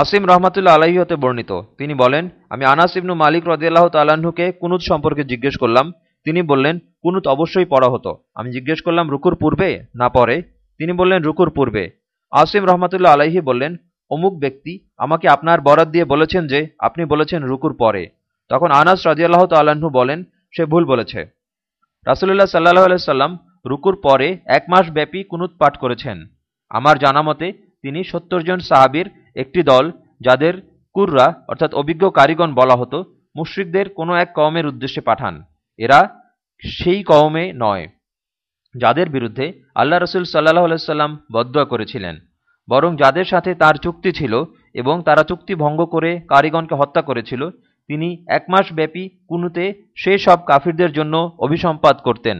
আসিম রহমাতুল্লা আলাহি হতে বর্ণিত। তিনি বলেন, আমি আনাস ইবনু মালিক রদিয়াল্লাহ তাল্লাহ্নকে কুনুত সম্পর্কে জিজ্ঞেস করলাম। তিনি বললেন, কুনুত অবশ্যই পড়া হতো। আমি জিজ্ঞেস করলাম, রুকুর পূর্বে না পরে তিনি বললেন, রুকুর পূর্বে। আসিম রহমাতুল্লাহ আলাহি বললেন, অমুক ব্যক্তি আমাকে আপনার বরাত দিয়ে বলেছেন যে আপনি বলেছেন রুকুর পরে। তখন আনাস রাজিয়াল্লাহ তাল্লাহ্ন বলেন, সে ভুল বলেছে। রাসুল্লাহ সাল্লাহ সাল্লাম রুকুর পরে এক মাস ব্যাপী কুনুত পাঠ করেছেন। আমার জানা মতে তিনি সত্তর জন সাহাবির একটি দল, যাদের কুররা, অর্থাৎ অভিজ্ঞ কারিগণ বলা হতো, মুশ্রিকদের কোনো এক কওমের উদ্দেশ্যে পাঠান। এরা সেই কওমে নয়, যাদের বিরুদ্ধে আল্লাহ রসুল সাল্লাহ সাল্লাম বদয়া করেছিলেন, বরং যাদের সাথে তার চুক্তি ছিল এবং তারা চুক্তি ভঙ্গ করে কারিগণকে হত্যা করেছিল, তিনি এক মাস ব্যাপী কুনুতে সেই সব কাফিরদের জন্য অভিসম্পাদ করতেন।